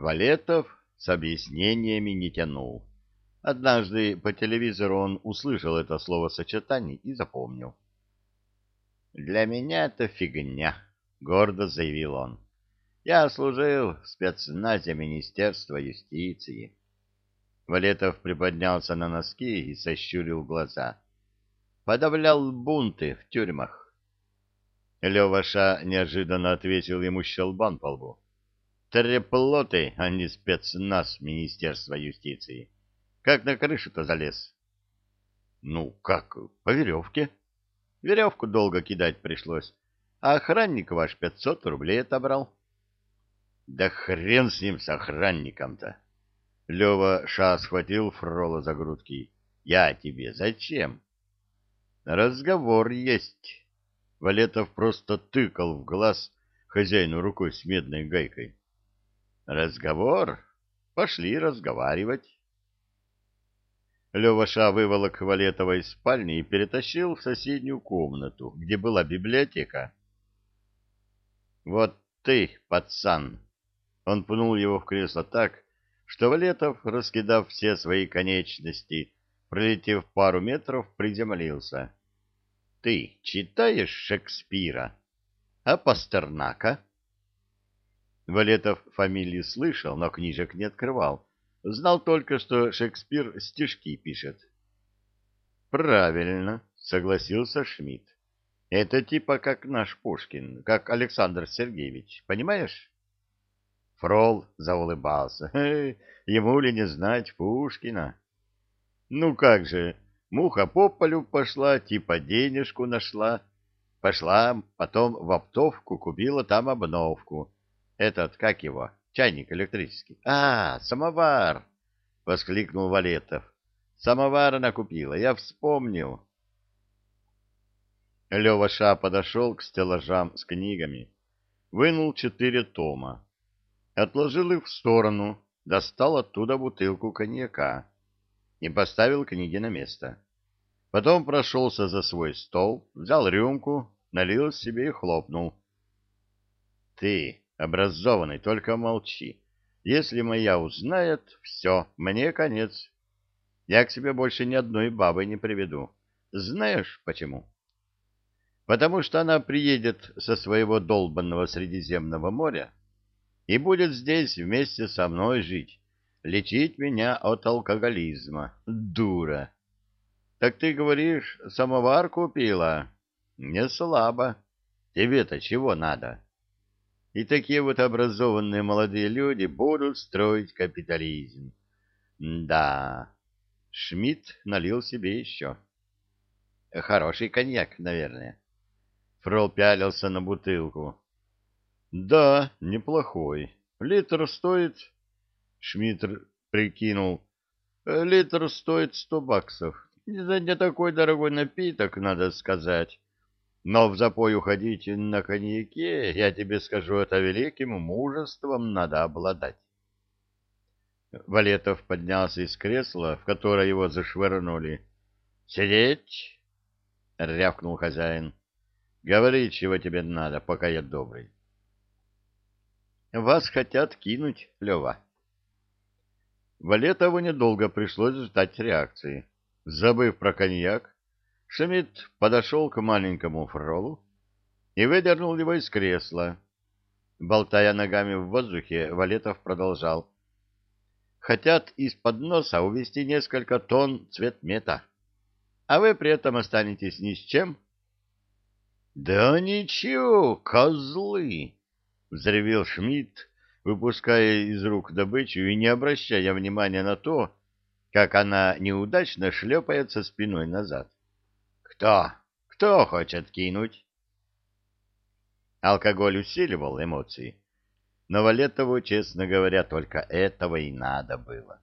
Валетов с объяснениями не тянул. Однажды по телевизору он услышал это словосочетание и запомнил. «Для меня это фигня», — гордо заявил он. «Я служил в спецназе Министерства юстиции». Валетов приподнялся на носки и сощурил глаза. «Подавлял бунты в тюрьмах». Леваша неожиданно ответил ему щелбан по лбу. «Треплоты, а не спецназ Министерства юстиции. Как на крышу-то залез?» «Ну, как, по веревке?» Веревку долго кидать пришлось, а охранник ваш пятьсот рублей отобрал. — Да хрен с ним, с охранником-то! Лева Ша схватил Фрола за грудки. — Я тебе зачем? — Разговор есть. Валетов просто тыкал в глаз хозяину рукой с медной гайкой. — Разговор? Пошли разговаривать. Леваша выволок Валетова из спальни и перетащил в соседнюю комнату, где была библиотека. «Вот ты, пацан!» Он пнул его в кресло так, что Валетов, раскидав все свои конечности, пролетев пару метров, приземлился. «Ты читаешь Шекспира? А Пастернака?» Валетов фамилии слышал, но книжек не открывал Знал только, что Шекспир стишки пишет. Правильно, согласился Шмидт. Это типа как наш Пушкин, как Александр Сергеевич, понимаешь? Фрол заулыбался. Ему ли не знать Пушкина? Ну как же, муха по полю пошла, типа денежку нашла. Пошла, потом в оптовку купила там обновку. Этот, как его, Чайник электрический. А, самовар! — воскликнул Валетов. Самовар она купила, я вспомнил. Лева Ша подошел к стеллажам с книгами, вынул четыре тома, отложил их в сторону, достал оттуда бутылку коньяка и поставил книги на место. Потом прошелся за свой стол, взял рюмку, налил себе и хлопнул. — Ты, Образованный, только молчи. Если моя узнает, все, мне конец. Я к себе больше ни одной бабы не приведу. Знаешь почему? Потому что она приедет со своего долбанного Средиземного моря и будет здесь вместе со мной жить, лечить меня от алкоголизма. Дура! Так ты говоришь, самовар купила? Не слабо. Тебе-то чего надо? И такие вот образованные молодые люди будут строить капитализм. Да, Шмидт налил себе еще. Хороший коньяк, наверное. Фрол пялился на бутылку. Да, неплохой. Литр стоит... Шмидт прикинул. Литр стоит сто баксов. За не такой дорогой напиток, надо сказать. Но в запой уходить на коньяке, я тебе скажу, это великим мужеством надо обладать. Валетов поднялся из кресла, в которое его зашвырнули. «Сидеть!» — рявкнул хозяин. «Говори, чего тебе надо, пока я добрый». «Вас хотят кинуть, Лева». Валетову недолго пришлось ждать реакции. Забыв про коньяк, Шмидт подошел к маленькому фролу и выдернул его из кресла. Болтая ногами в воздухе, Валетов продолжал. «Хотят из-под носа увезти несколько тонн цветмета, а вы при этом останетесь ни с чем?» «Да ничего, козлы!» — взревел Шмидт, выпуская из рук добычу и не обращая внимания на то, как она неудачно шлепается спиной назад. Кто? Кто хочет кинуть? Алкоголь усиливал эмоции, но Валетову, честно говоря, только этого и надо было.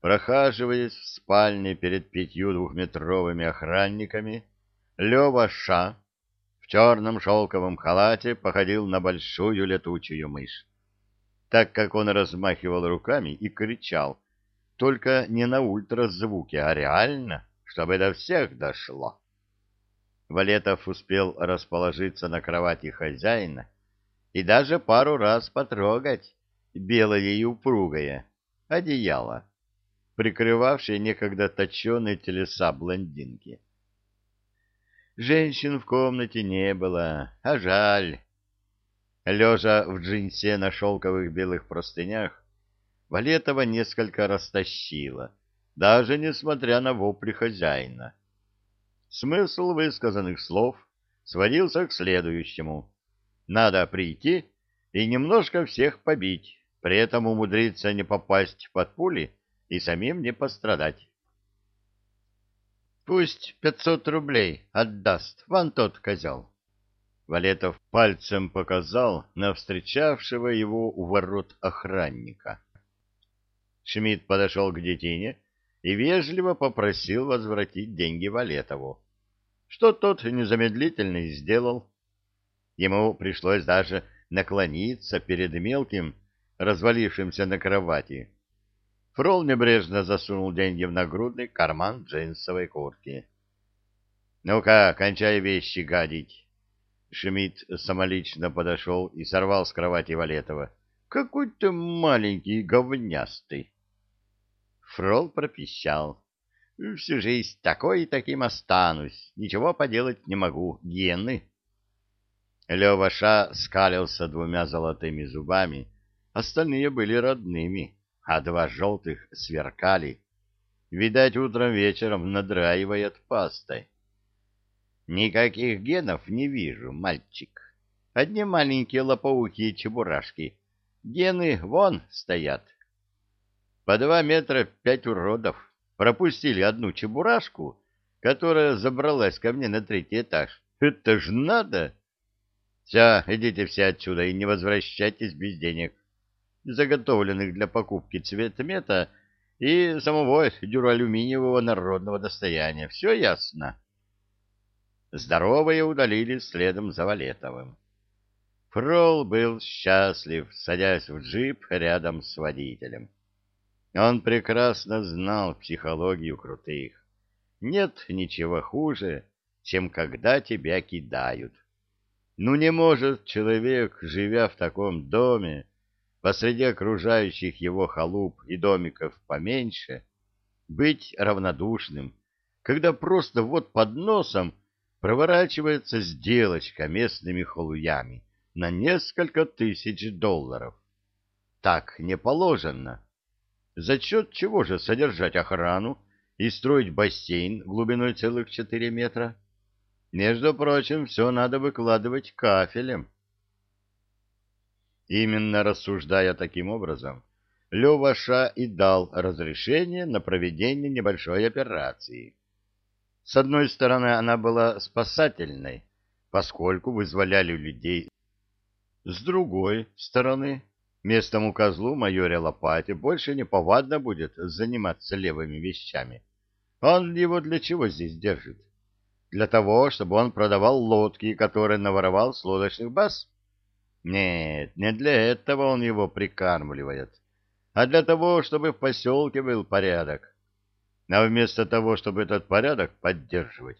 Прохаживаясь в спальне перед пятью двухметровыми охранниками, Лева Ша в черном шелковом халате походил на большую летучую мышь, так как он размахивал руками и кричал, только не на ультразвуке, а реально, чтобы до всех дошло. Валетов успел расположиться на кровати хозяина и даже пару раз потрогать белое и упругое, одеяло, прикрывавшее некогда точеные телеса блондинки. Женщин в комнате не было, а жаль. Лежа в джинсе на шелковых белых простынях, Валетова несколько растащила, даже несмотря на вопли хозяина. Смысл высказанных слов сводился к следующему. Надо прийти и немножко всех побить, при этом умудриться не попасть под пули и самим не пострадать. Пусть пятьсот рублей отдаст вон тот козел. Валетов пальцем показал на встречавшего его у ворот охранника. Шмидт подошел к детине и вежливо попросил возвратить деньги Валетову, что тот незамедлительно и сделал. Ему пришлось даже наклониться перед мелким, развалившимся на кровати, Фрол небрежно засунул деньги в нагрудный карман джинсовой куртки. «Ну-ка, кончай вещи гадить!» Шмидт самолично подошел и сорвал с кровати Валетова. «Какой ты маленький говнястый!» Фрол пропищал. «Всю жизнь такой и таким останусь. Ничего поделать не могу. Гены!» Лева скалился двумя золотыми зубами. Остальные были родными а два желтых сверкали. Видать, утром-вечером надраивает пастой. Никаких генов не вижу, мальчик. Одни маленькие лопоухие чебурашки. Гены вон стоят. По два метра пять уродов. Пропустили одну чебурашку, которая забралась ко мне на третий этаж. Это ж надо! Все, идите все отсюда и не возвращайтесь без денег заготовленных для покупки цветмета и самого дюралюминиевого народного достояния. Все ясно. Здоровые удалились следом за Валетовым. Фрол был счастлив, садясь в джип рядом с водителем. Он прекрасно знал психологию крутых. Нет ничего хуже, чем когда тебя кидают. Ну не может человек, живя в таком доме, посреди окружающих его халуп и домиков поменьше, быть равнодушным, когда просто вот под носом проворачивается сделочка местными холуями на несколько тысяч долларов. Так не положено. За счет чего же содержать охрану и строить бассейн глубиной целых четыре метра? Между прочим, все надо выкладывать кафелем. Именно рассуждая таким образом, Леваша и дал разрешение на проведение небольшой операции. С одной стороны, она была спасательной, поскольку вызволяли людей. С другой стороны, местному козлу майоре Лопате больше не повадно будет заниматься левыми вещами. Он его для чего здесь держит? Для того, чтобы он продавал лодки, которые наворовал с лодочных баз? Нет, не для этого он его прикармливает, а для того, чтобы в поселке был порядок. А вместо того, чтобы этот порядок поддерживать,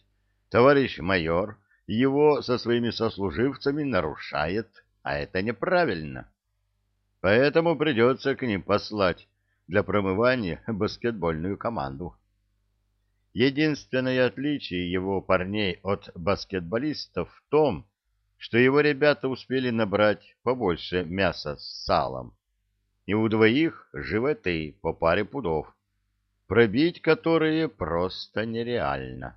товарищ майор его со своими сослуживцами нарушает, а это неправильно. Поэтому придется к ним послать для промывания баскетбольную команду. Единственное отличие его парней от баскетболистов в том, что его ребята успели набрать побольше мяса с салом, и у двоих животы по паре пудов, пробить которые просто нереально.